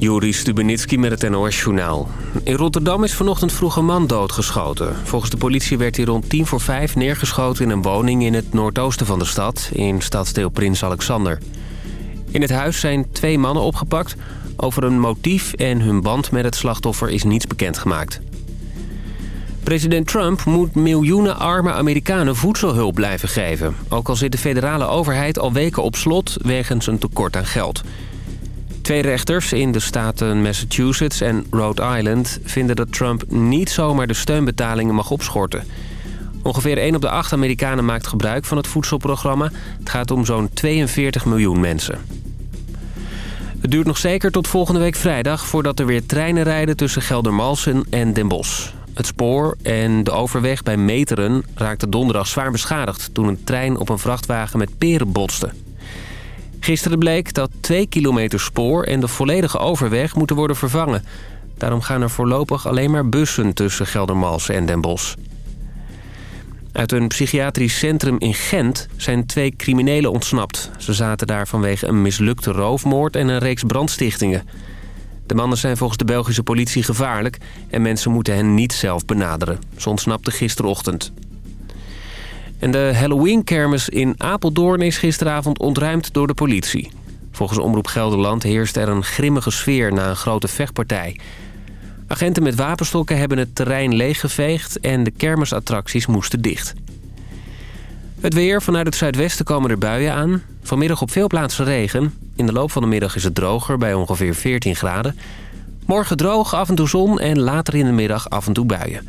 Joris Stubenitski met het NOS-journaal. In Rotterdam is vanochtend vroeg een man doodgeschoten. Volgens de politie werd hij rond tien voor vijf neergeschoten in een woning in het noordoosten van de stad, in stadsdeel Prins Alexander. In het huis zijn twee mannen opgepakt. Over een motief en hun band met het slachtoffer is niets bekendgemaakt. President Trump moet miljoenen arme Amerikanen voedselhulp blijven geven. Ook al zit de federale overheid al weken op slot wegens een tekort aan geld. Twee rechters in de staten Massachusetts en Rhode Island vinden dat Trump niet zomaar de steunbetalingen mag opschorten. Ongeveer 1 op de 8 Amerikanen maakt gebruik van het voedselprogramma. Het gaat om zo'n 42 miljoen mensen. Het duurt nog zeker tot volgende week vrijdag voordat er weer treinen rijden tussen Geldermalsen en Den Bosch. Het spoor en de overweg bij Meteren raakten donderdag zwaar beschadigd... toen een trein op een vrachtwagen met peren botste. Gisteren bleek dat 2 kilometer spoor en de volledige overweg moeten worden vervangen. Daarom gaan er voorlopig alleen maar bussen tussen Geldermalsen en Den Bosch. Uit een psychiatrisch centrum in Gent zijn twee criminelen ontsnapt. Ze zaten daar vanwege een mislukte roofmoord en een reeks brandstichtingen. De mannen zijn volgens de Belgische politie gevaarlijk... en mensen moeten hen niet zelf benaderen. Ze ontsnapten gisterochtend. En de Halloween-kermis in Apeldoorn is gisteravond ontruimd door de politie. Volgens Omroep Gelderland heerst er een grimmige sfeer na een grote vechtpartij. Agenten met wapenstokken hebben het terrein leeggeveegd en de kermisattracties moesten dicht. Het weer. Vanuit het zuidwesten komen er buien aan. Vanmiddag op veel plaatsen regen. In de loop van de middag is het droger bij ongeveer 14 graden. Morgen droog, af en toe zon en later in de middag af en toe buien.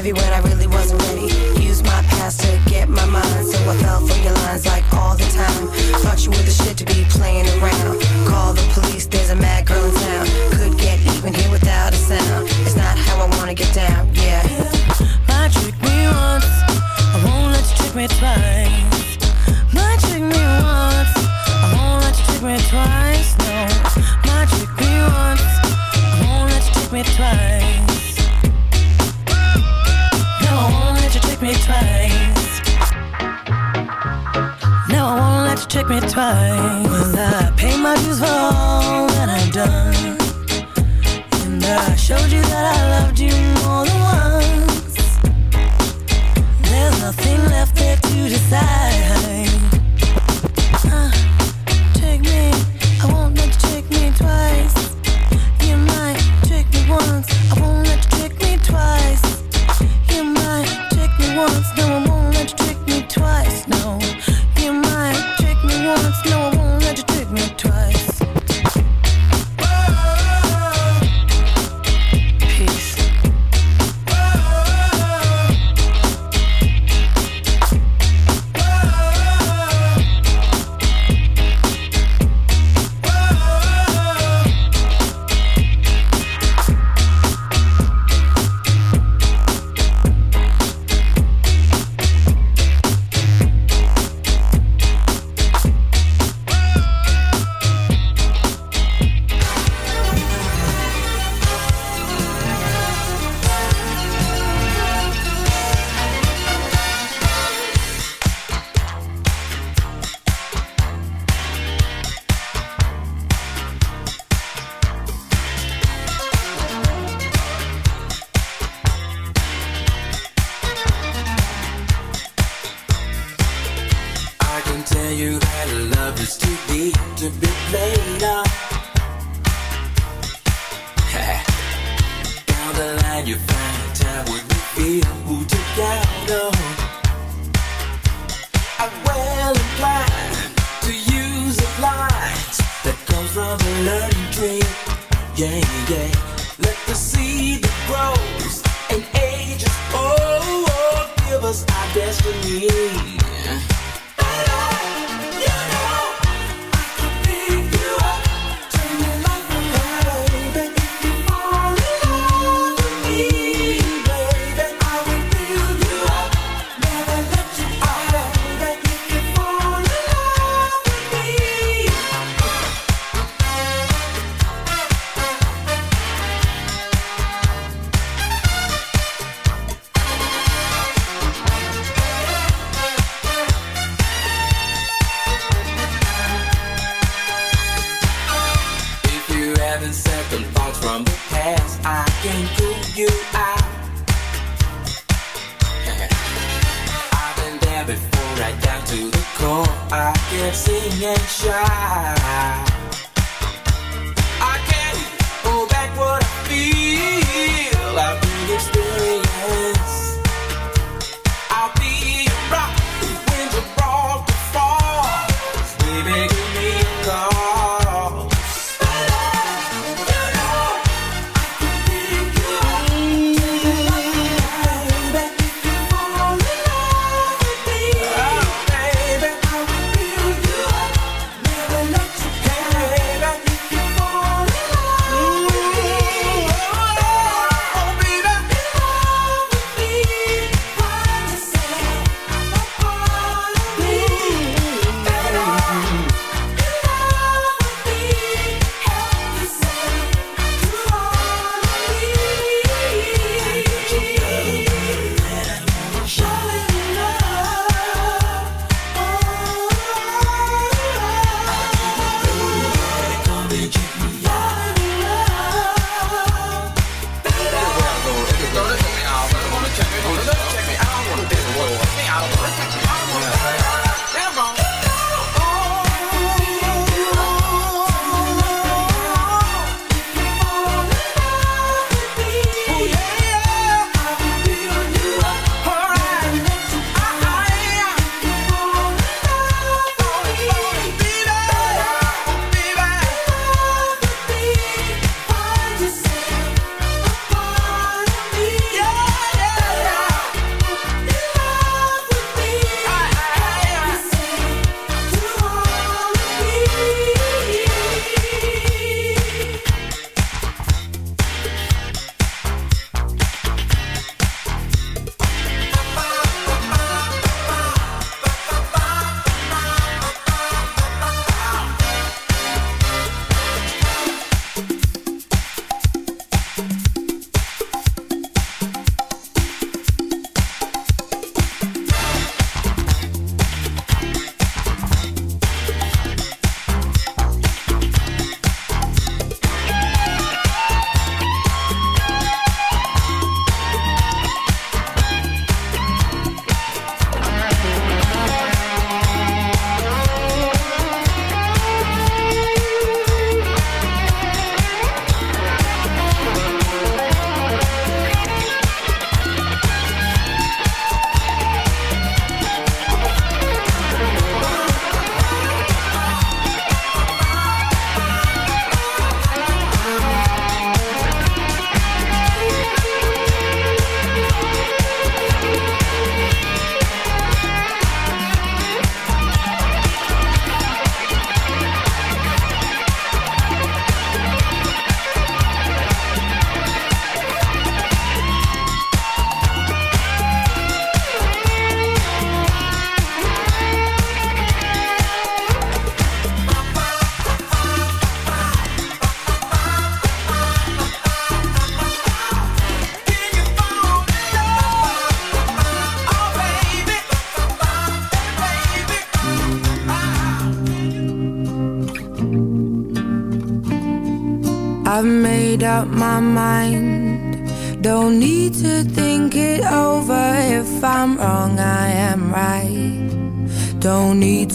Everywhere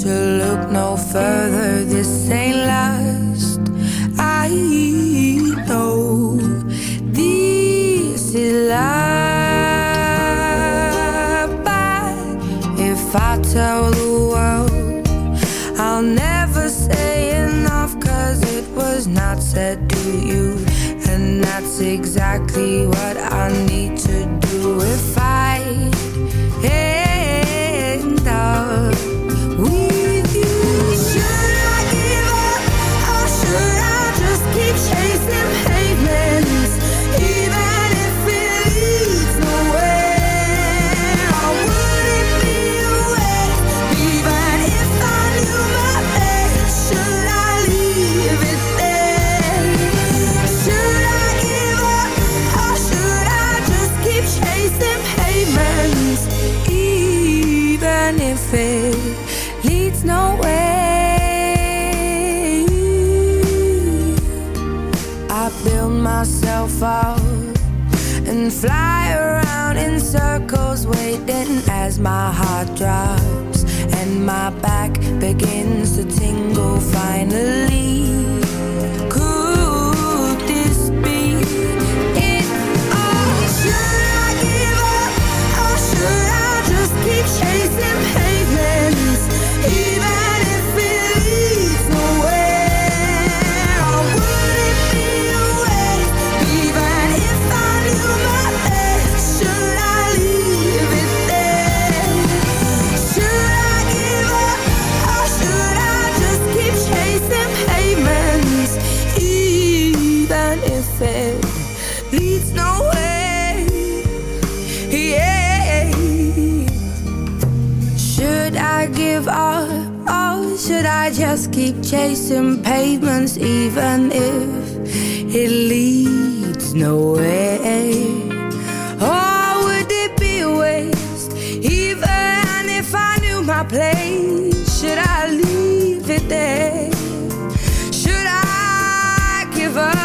to love. survive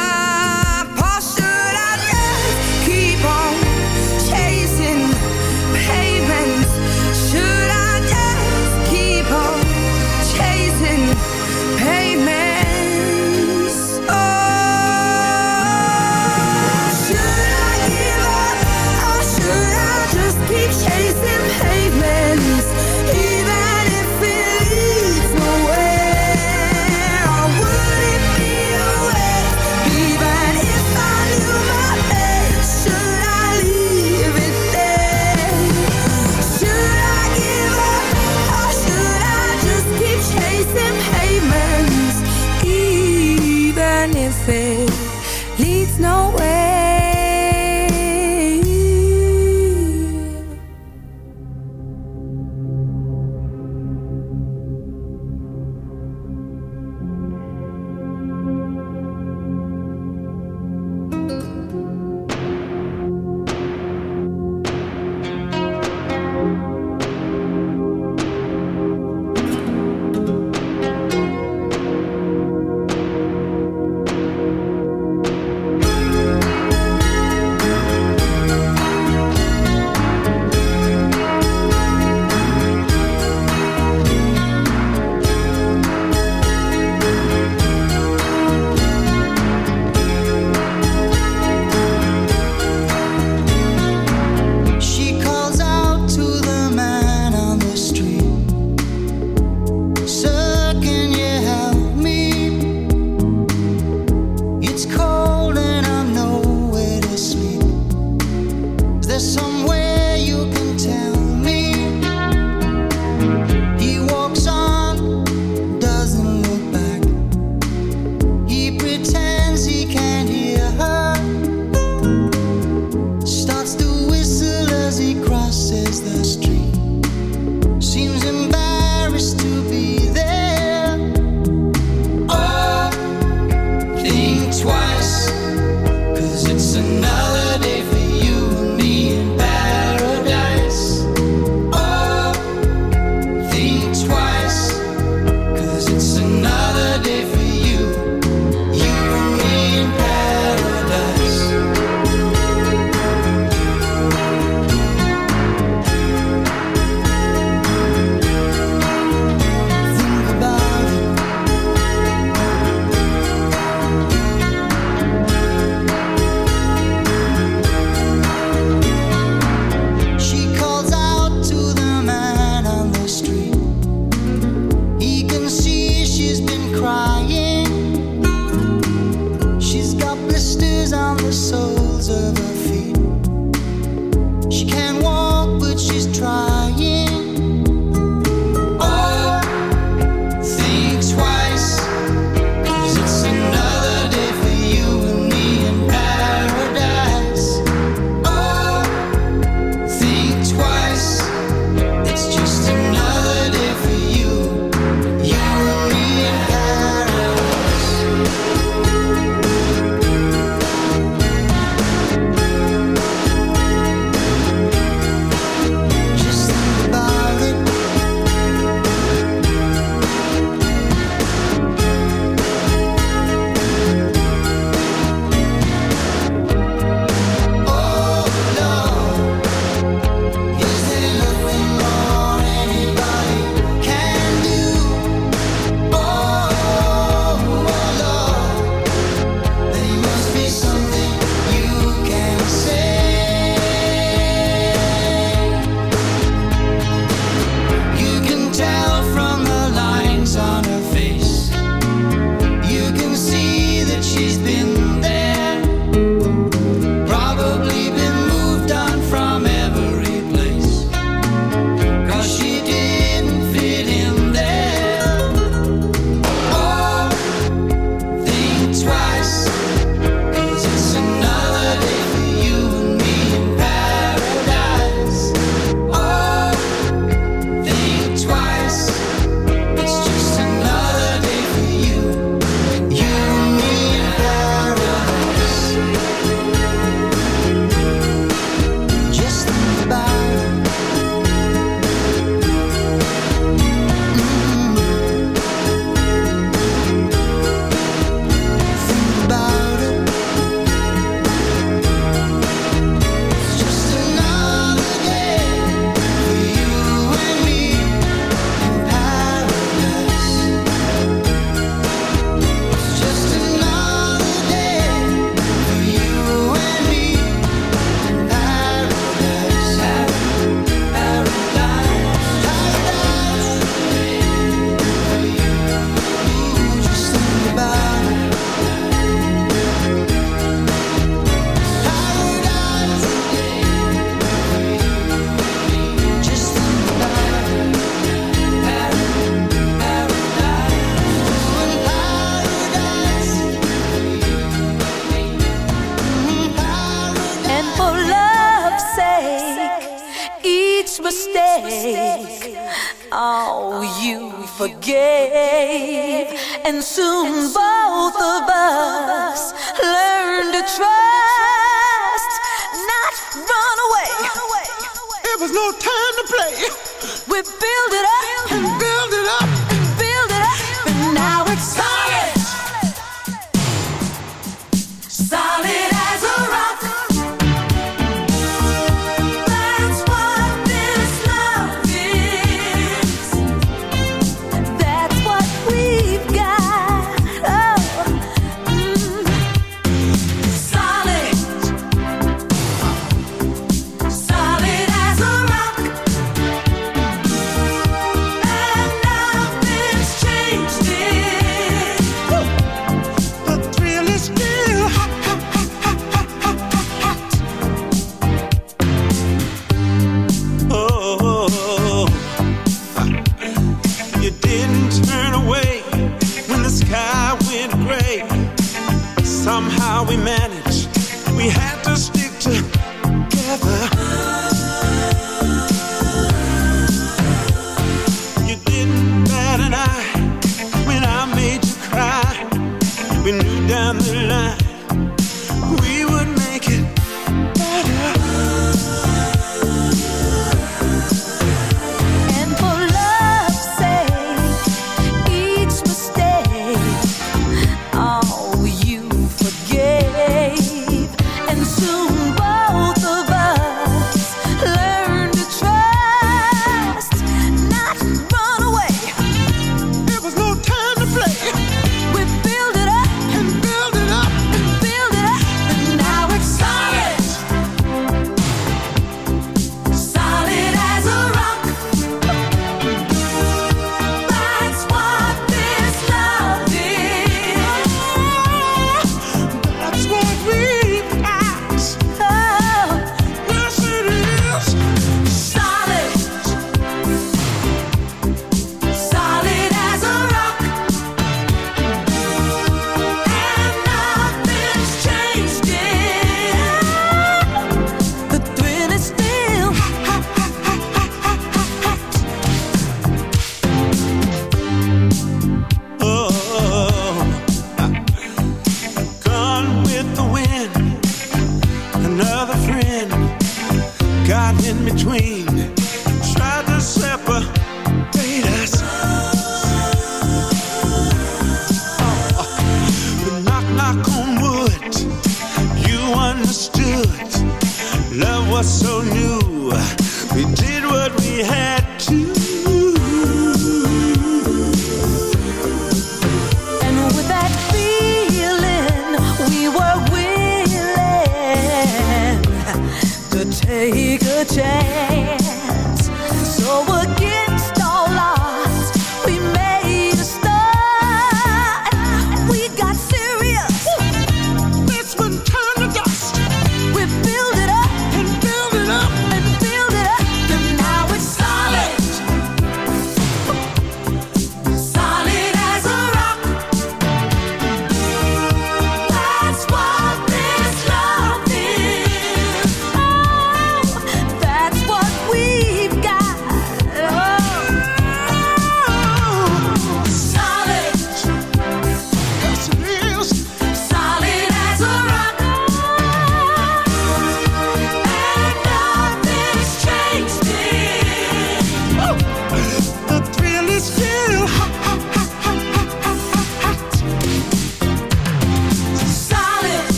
We build it up.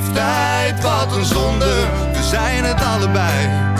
verliefdheid, wat een zonde, we zijn het allebei.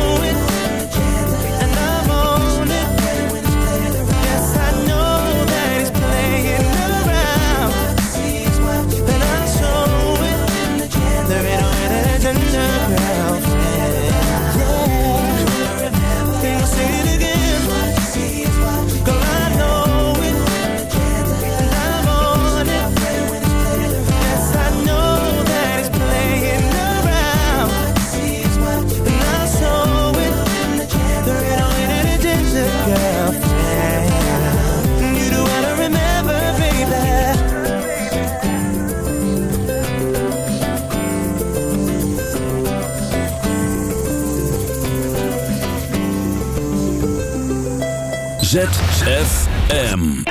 M.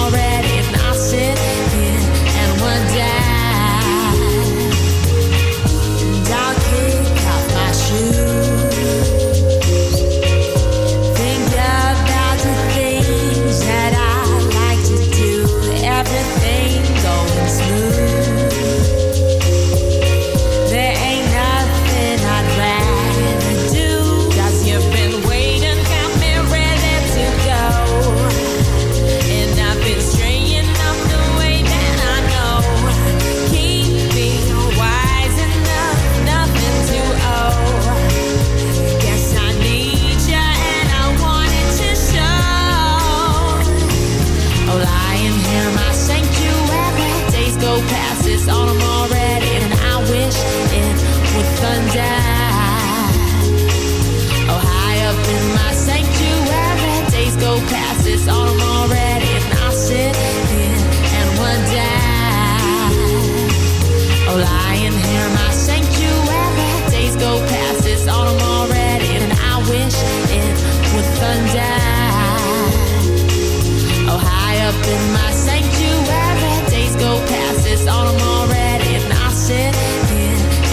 Up in my sanctuary, days go past autumn already, and I sit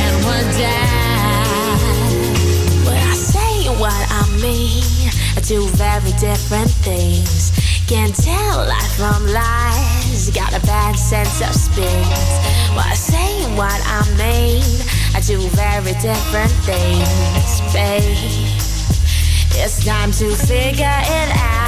and wonder. I say what I mean very different things. Can't tell life from lies, got a bad sense of spins. What I say what I mean are two very different things, babe. It's time to figure it out.